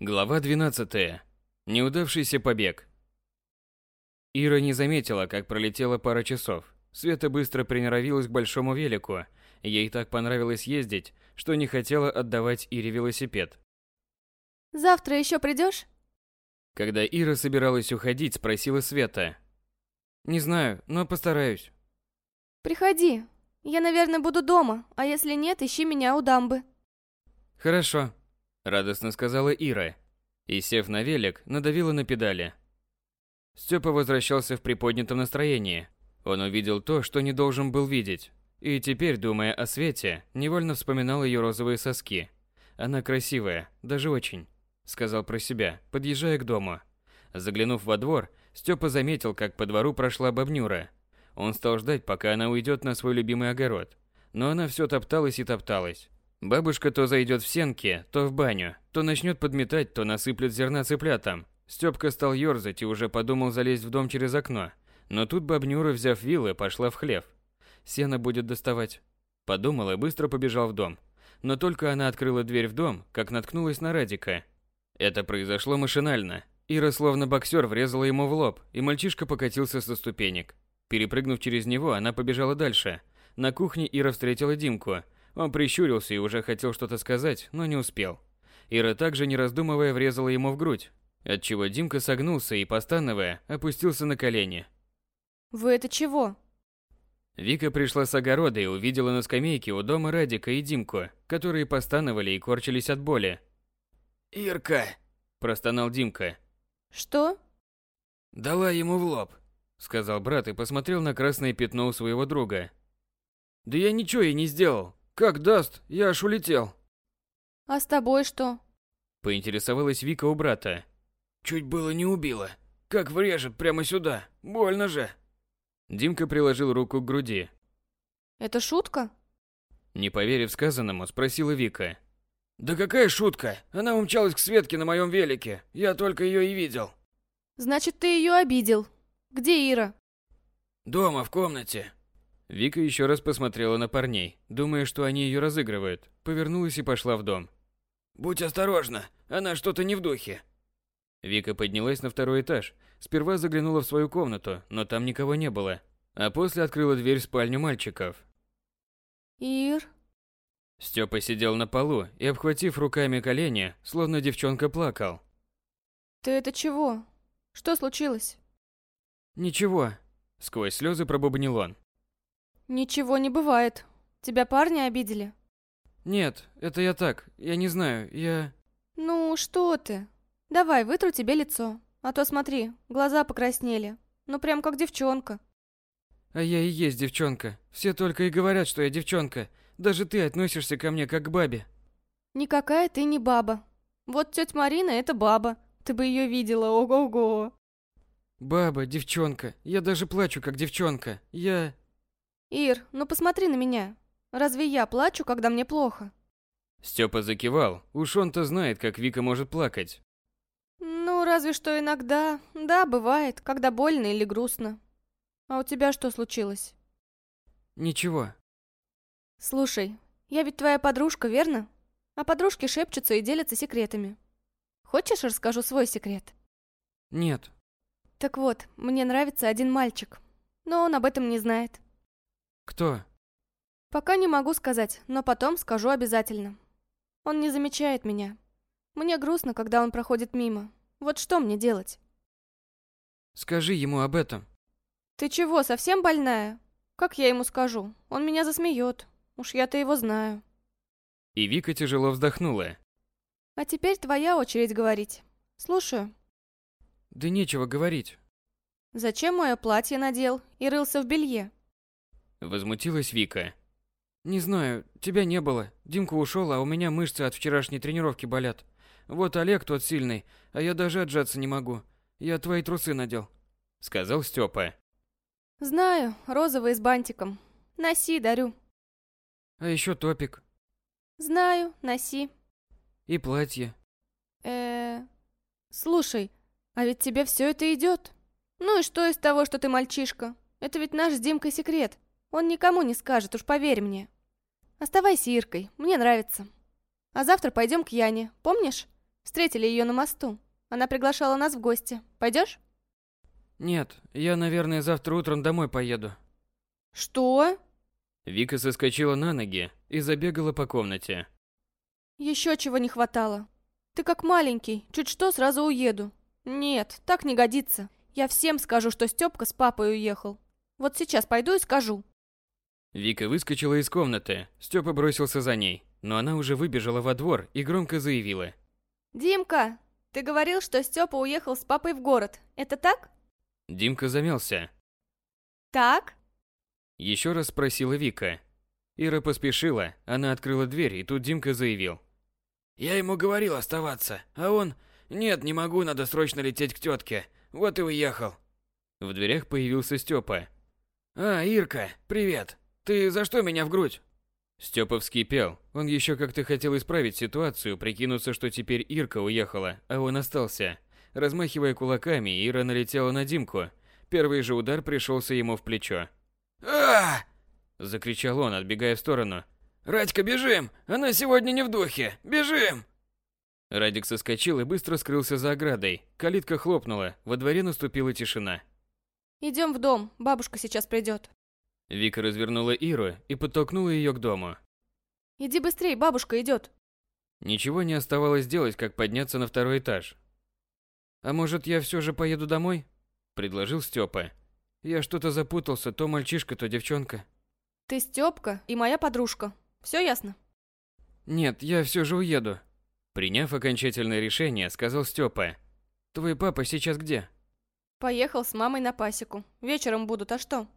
Глава 12. Неудавшийся побег. Ира не заметила, как пролетела пара часов. Света быстро приноровилась к большому велику. Ей так понравилось ездить, что не хотела отдавать Ире велосипед. Завтра еще придешь? Когда Ира собиралась уходить, спросила Света. «Не знаю, но постараюсь». Приходи. Я, наверное, буду дома, а если нет, ищи меня у дамбы. «Хорошо», радостно сказала Ира. И, сев на велик, надавила на педали. Степа возвращался в приподнятом настроении. Он увидел то, что не должен был видеть. И теперь, думая о Свете, невольно вспоминал ее розовые соски. Она красивая, даже очень, сказал про себя, подъезжая к дому. Заглянув во двор, Степа заметил, как по двору прошла бабнюра. Он стал ждать, пока она уйдет на свой любимый огород. Но она все топталась и топталась. Бабушка то зайдет в сенки, то в баню, то начнет подметать, то насыплет зерна цыплятам. Степка стал ерзать и уже подумал залезть в дом через окно. Но тут бабнюра, взяв вилы, пошла в хлев. Сено будет доставать. Подумал и быстро побежал в дом. Но только она открыла дверь в дом, как наткнулась на Радика. Это произошло машинально. Ира словно боксер врезала ему в лоб, и мальчишка покатился со ступенек. Перепрыгнув через него, она побежала дальше. На кухне Ира встретила Димку – он прищурился и уже хотел что-то сказать, но не успел. Ира также, не раздумывая, врезала ему в грудь, отчего Димка согнулся и, постановая, опустился на колени. «Вы это чего?» Вика пришла с огорода и увидела на скамейке у дома Радика и Димку, которые постановали и корчились от боли. «Ирка!» – простонал Димка. «Что?» «Дала ему в лоб», – сказал брат и посмотрел на красное пятно у своего друга. «Да я ничего ей не сделал. Как даст, я аж улетел. А с тобой что? Поинтересовалась Вика у брата. Чуть было не убила. Как врежет прямо сюда. Больно же. Димка приложил руку к груди. Это шутка? Не поверив сказанному, спросила Вика. Да какая шутка? Она умчалась к Светке на моем велике. Я только ее и видел. Значит, ты ее обидел. Где Ира? Дома, в комнате. Вика еще раз посмотрела на парней, думая, что они ее разыгрывают, повернулась и пошла в дом. «Будь осторожна, она что-то не в духе». Вика поднялась на второй этаж, сперва заглянула в свою комнату, но там никого не было, а после открыла дверь в спальню мальчиков. «Ир?» Степа сидел на полу и, обхватив руками колени, словно девчонка плакал. «Ты это чего? Что случилось?» «Ничего», — сквозь слезы пробубнил он. Ничего не бывает. Тебя парни обидели? Нет, это я так. Я не знаю. Я... Ну, что ты? Давай, вытру тебе лицо. А то смотри, глаза покраснели. Ну, прям как девчонка. А я и есть девчонка. Все только и говорят, что я девчонка. Даже ты относишься ко мне как к бабе. Никакая ты не баба. Вот тетя Марина – это баба. Ты бы ее видела, ого-го. Баба, девчонка. Я даже плачу, как девчонка. Я... Ир, ну посмотри на меня. Разве я плачу, когда мне плохо? Степа закивал. Уж он-то знает, как Вика может плакать. Ну, разве что иногда. Да, бывает, когда больно или грустно. А у тебя что случилось? Ничего. Слушай, я ведь твоя подружка, верно? А подружки шепчутся и делятся секретами. Хочешь, расскажу свой секрет? Нет. Так вот, мне нравится один мальчик. Но он об этом не знает. Кто? Пока не могу сказать, но потом скажу обязательно. Он не замечает меня. Мне грустно, когда он проходит мимо. Вот что мне делать? Скажи ему об этом. Ты чего, совсем больная? Как я ему скажу? Он меня засмеет. Уж я-то его знаю. И Вика тяжело вздохнула. А теперь твоя очередь говорить. Слушаю. Да нечего говорить. Зачем мое платье надел и рылся в белье? Возмутилась Вика. Не знаю, тебя не было. Димка ушел, а у меня мышцы от вчерашней тренировки болят. Вот Олег тот сильный, а я даже отжаться не могу. Я твои трусы надел, сказал Степа. Знаю, розовые с бантиком. Носи, дарю. А еще топик. Знаю, носи. И платье. Э, слушай, а ведь тебе все это идет. Ну и что из того, что ты мальчишка? Это ведь наш с Димкой секрет. Он никому не скажет, уж поверь мне. Оставайся Иркой, мне нравится. А завтра пойдем к Яне, помнишь? Встретили ее на мосту. Она приглашала нас в гости. Пойдешь? Нет, я, наверное, завтра утром домой поеду. Что? Вика соскочила на ноги и забегала по комнате. Еще чего не хватало. Ты как маленький, чуть что сразу уеду. Нет, так не годится. Я всем скажу, что Степка с папой уехал. Вот сейчас пойду и скажу. Вика выскочила из комнаты, Степа бросился за ней, но она уже выбежала во двор и громко заявила. «Димка, ты говорил, что Степа уехал с папой в город. Это так?» Димка замялся. «Так?» Еще раз спросила Вика. Ира поспешила, она открыла дверь, и тут Димка заявил. «Я ему говорил оставаться, а он... Нет, не могу, надо срочно лететь к тетке. Вот и уехал». В дверях появился Степа. «А, Ирка, привет. Ты за что меня в грудь?» Степа вскипел. Он еще как-то хотел исправить ситуацию, прикинуться, что теперь Ирка уехала, а он остался. Размахивая кулаками, Ира налетела на Димку. Первый же удар пришелся ему в плечо. а Закричал он, отбегая в сторону. «Радька, бежим! Она сегодня не в духе! Бежим!» Радик соскочил и быстро скрылся за оградой. Калитка хлопнула, во дворе наступила тишина. Идем в дом, бабушка сейчас придет. Вика развернула Иру и подтолкнула ее к дому. Иди быстрей, бабушка идет. Ничего не оставалось делать, как подняться на второй этаж. «А может, я все же поеду домой?» – предложил Степа. «Я что-то запутался, то мальчишка, то девчонка». Ты Степка и моя подружка. Все ясно? «Нет, я все же уеду», – приняв окончательное решение, сказал Степа. «Твой папа сейчас где?» Поехал с мамой на пасеку. Вечером будут, а что?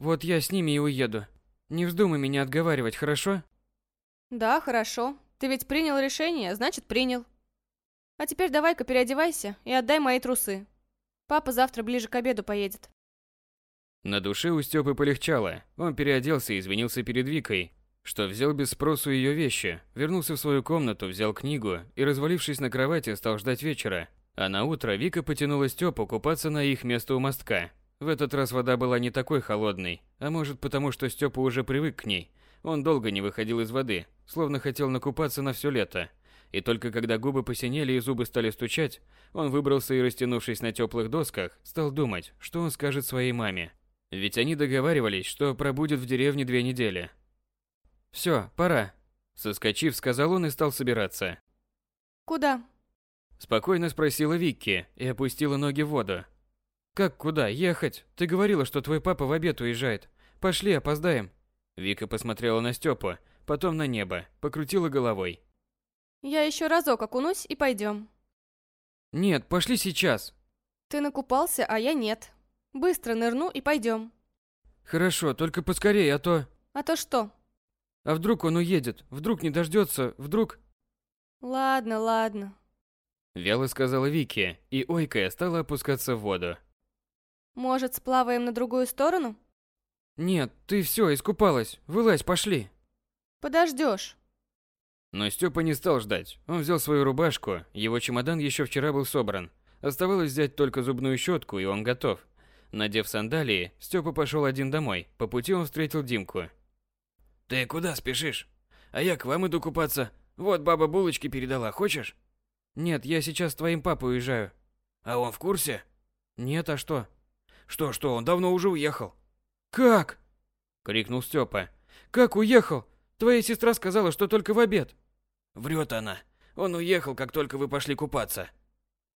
Вот я с ними и уеду. Не вздумай меня отговаривать, хорошо? Да, хорошо. Ты ведь принял решение, значит принял. А теперь давай-ка переодевайся и отдай мои трусы. Папа завтра ближе к обеду поедет. На душе у Стёпы полегчало. Он переоделся и извинился перед Викой, что взял без спросу ее вещи, вернулся в свою комнату, взял книгу и, развалившись на кровати, стал ждать вечера. А на утро Вика потянула Стёпу купаться на их место у мостка. В этот раз вода была не такой холодной, а может потому, что Степа уже привык к ней. Он долго не выходил из воды, словно хотел накупаться на все лето. И только когда губы посинели и зубы стали стучать, он выбрался и, растянувшись на теплых досках, стал думать, что он скажет своей маме. Ведь они договаривались, что пробудет в деревне две недели. «Все, пора», – соскочив, сказал он и стал собираться. «Куда?» – спокойно спросила Викки и опустила ноги в воду. Как куда? Ехать? Ты говорила, что твой папа в обед уезжает. Пошли, опоздаем. Вика посмотрела на Степу, потом на небо, покрутила головой. Я еще разок окунусь и пойдем. Нет, пошли сейчас. Ты накупался, а я нет. Быстро нырну и пойдем. Хорошо, только поскорее, а то... А то что? А вдруг он уедет? Вдруг не дождется? Вдруг... Ладно, ладно. Вяло сказала Вики, и ойкая стала опускаться в воду. Может, сплаваем на другую сторону? Нет, ты все, искупалась. Вылазь, пошли. Подождешь. Но Степа не стал ждать. Он взял свою рубашку, его чемодан еще вчера был собран. Оставалось взять только зубную щетку, и он готов. Надев сандалии, Степа пошел один домой. По пути он встретил Димку. «Ты куда спешишь? А я к вам иду купаться. Вот баба булочки передала, хочешь?» «Нет, я сейчас с твоим папой уезжаю». «А он в курсе?» «Нет, а что?» Что-что, он давно уже уехал. Как? крикнул Степа. Как уехал? Твоя сестра сказала, что только в обед. Врет она. Он уехал, как только вы пошли купаться.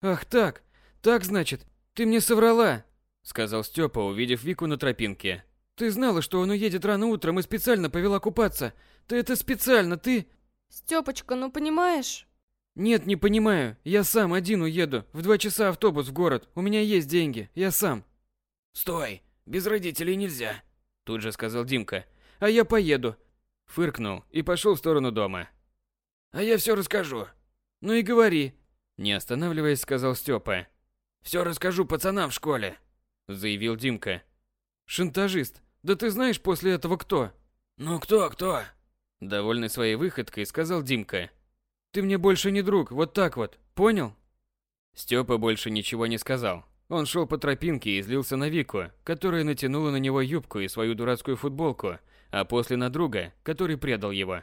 Ах так. Так значит, ты мне соврала, сказал Степа, увидев Вику на тропинке. Ты знала, что он уедет рано утром и специально повела купаться. Ты это специально, ты Стёпочка, ну понимаешь? Нет, не понимаю. Я сам один уеду. В два часа автобус в город. У меня есть деньги. Я сам. «Стой! Без родителей нельзя!» Тут же сказал Димка. «А я поеду!» Фыркнул и пошел в сторону дома. «А я все расскажу!» «Ну и говори!» Не останавливаясь, сказал Степа. «Все расскажу пацанам в школе!» Заявил Димка. «Шантажист! Да ты знаешь после этого кто?» «Ну кто, кто?» Довольный своей выходкой, сказал Димка. «Ты мне больше не друг, вот так вот, понял?» Степа больше ничего не сказал. Он шел по тропинке и злился на Вику, которая натянула на него юбку и свою дурацкую футболку, а после на друга, который предал его.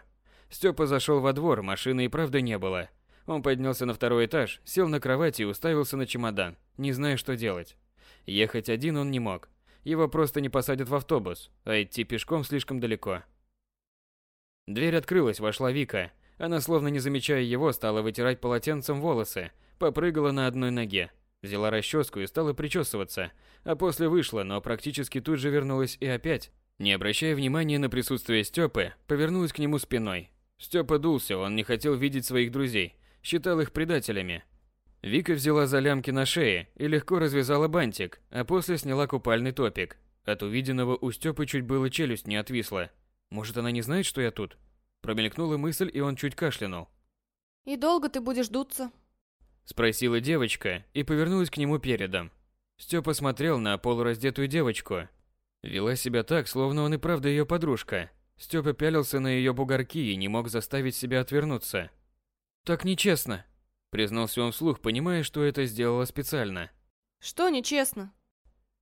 Степа зашел во двор, машины и правда не было. Он поднялся на второй этаж, сел на кровати и уставился на чемодан, не зная, что делать. Ехать один он не мог. Его просто не посадят в автобус, а идти пешком слишком далеко. Дверь открылась, вошла Вика. Она, словно не замечая его, стала вытирать полотенцем волосы, попрыгала на одной ноге, взяла расческу и стала причесываться, а после вышла, но практически тут же вернулась и опять, не обращая внимания на присутствие Стёпы, повернулась к нему спиной. Стёпа дулся, он не хотел видеть своих друзей, считал их предателями. Вика взяла за лямки на шее и легко развязала бантик, а после сняла купальный топик. От увиденного у Стёпы чуть было челюсть не отвисла. Может, она не знает, что я тут? Промелькнула мысль, и он чуть кашлянул. «И долго ты будешь дуться?» Спросила девочка и повернулась к нему передом. Степа смотрел на полураздетую девочку. Вела себя так, словно он и правда ее подружка. Степа пялился на ее бугорки и не мог заставить себя отвернуться. «Так нечестно», — признался он вслух, понимая, что это сделала специально. «Что нечестно?»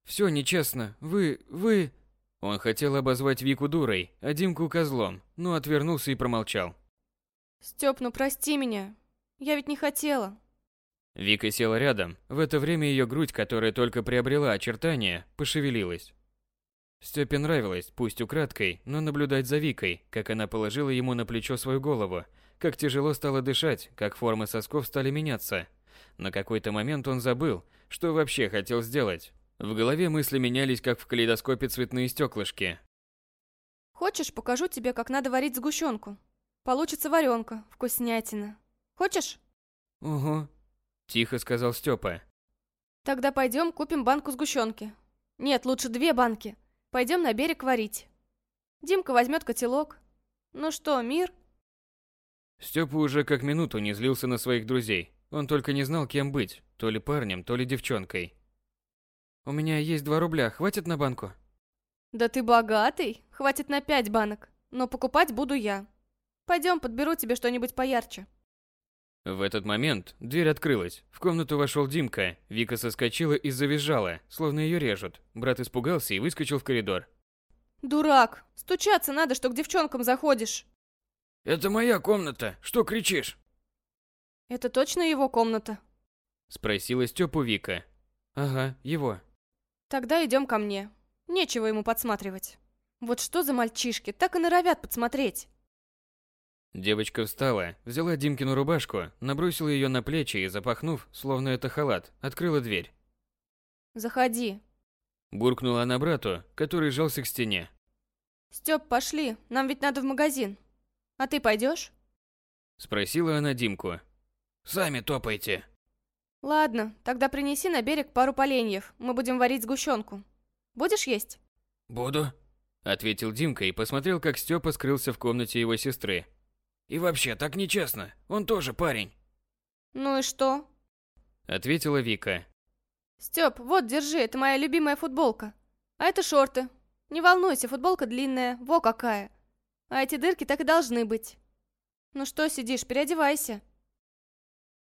«Все нечестно. Вы... вы...» Он хотел обозвать Вику дурой, а Димку козлом, но отвернулся и промолчал. «Стёп, ну прости меня. Я ведь не хотела». Вика села рядом. В это время ее грудь, которая только приобрела очертания, пошевелилась. Степе нравилось, пусть украдкой, но наблюдать за Викой, как она положила ему на плечо свою голову, как тяжело стало дышать, как формы сосков стали меняться. На какой-то момент он забыл, что вообще хотел сделать. В голове мысли менялись, как в калейдоскопе цветные стеклышки. «Хочешь, покажу тебе, как надо варить сгущенку? Получится варенка, вкуснятина. Хочешь?» «Угу», – тихо сказал Степа. «Тогда пойдем купим банку сгущенки. Нет, лучше две банки. Пойдем на берег варить. Димка возьмет котелок. Ну что, мир?» Степа уже как минуту не злился на своих друзей. Он только не знал, кем быть, то ли парнем, то ли девчонкой. У меня есть два рубля, хватит на банку? Да ты богатый, хватит на пять банок, но покупать буду я. Пойдем, подберу тебе что-нибудь поярче. В этот момент дверь открылась. В комнату вошел Димка. Вика соскочила и завизжала, словно ее режут. Брат испугался и выскочил в коридор. Дурак, стучаться надо, что к девчонкам заходишь. Это моя комната, что кричишь? Это точно его комната? Спросила Степу Вика. Ага, его. Тогда идем ко мне. Нечего ему подсматривать. Вот что за мальчишки, так и норовят подсмотреть. Девочка встала, взяла Димкину рубашку, набросила ее на плечи и, запахнув, словно это халат, открыла дверь. Заходи. Буркнула она брату, который жался к стене. Степ, пошли, нам ведь надо в магазин. А ты пойдешь? Спросила она Димку. Сами топайте. Ладно, тогда принеси на берег пару поленьев. Мы будем варить сгущенку. Будешь есть? Буду, ответил Димка и посмотрел, как Степа скрылся в комнате его сестры. И вообще, так нечестно. Он тоже парень. Ну и что? ответила Вика. Степ, вот, держи, это моя любимая футболка. А это шорты. Не волнуйся, футболка длинная, во какая. А эти дырки так и должны быть. Ну что сидишь, переодевайся.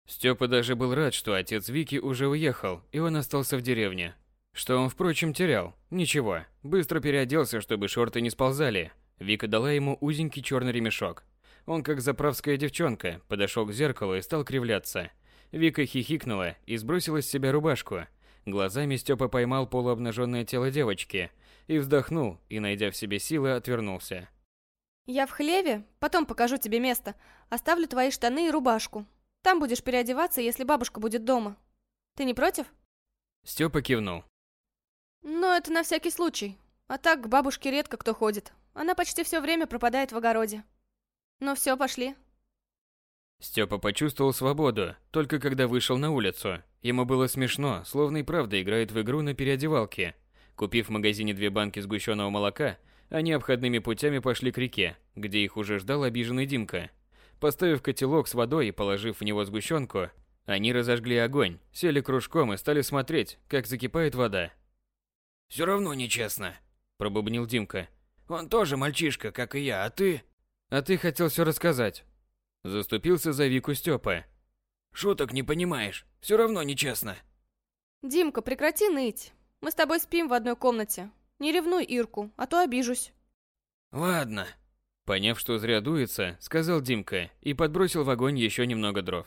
Степа даже был рад, что отец Вики уже уехал, и он остался в деревне. Что он, впрочем, терял? Ничего. Быстро переоделся, чтобы шорты не сползали. Вика дала ему узенький черный ремешок. Он, как заправская девчонка, подошел к зеркалу и стал кривляться. Вика хихикнула и сбросила с себя рубашку. Глазами Степа поймал полуобнаженное тело девочки и вздохнул, и, найдя в себе силы, отвернулся. «Я в хлеве, потом покажу тебе место. Оставлю твои штаны и рубашку. Там будешь переодеваться, если бабушка будет дома. Ты не против? Степа кивнул. Ну, это на всякий случай. А так к бабушке редко кто ходит. Она почти все время пропадает в огороде. Ну все, пошли. Степа почувствовал свободу, только когда вышел на улицу. Ему было смешно, словно и правда играет в игру на переодевалке. Купив в магазине две банки сгущенного молока, они обходными путями пошли к реке, где их уже ждал обиженный Димка. Поставив котелок с водой и положив в него сгущенку, они разожгли огонь, сели кружком и стали смотреть, как закипает вода. «Все равно нечестно», – пробубнил Димка. «Он тоже мальчишка, как и я, а ты...» «А ты хотел все рассказать». Заступился за Вику Степа. «Шуток не понимаешь, все равно нечестно». «Димка, прекрати ныть. Мы с тобой спим в одной комнате. Не ревнуй Ирку, а то обижусь». «Ладно», Поняв, что зря дуется, сказал Димка и подбросил в огонь еще немного дров.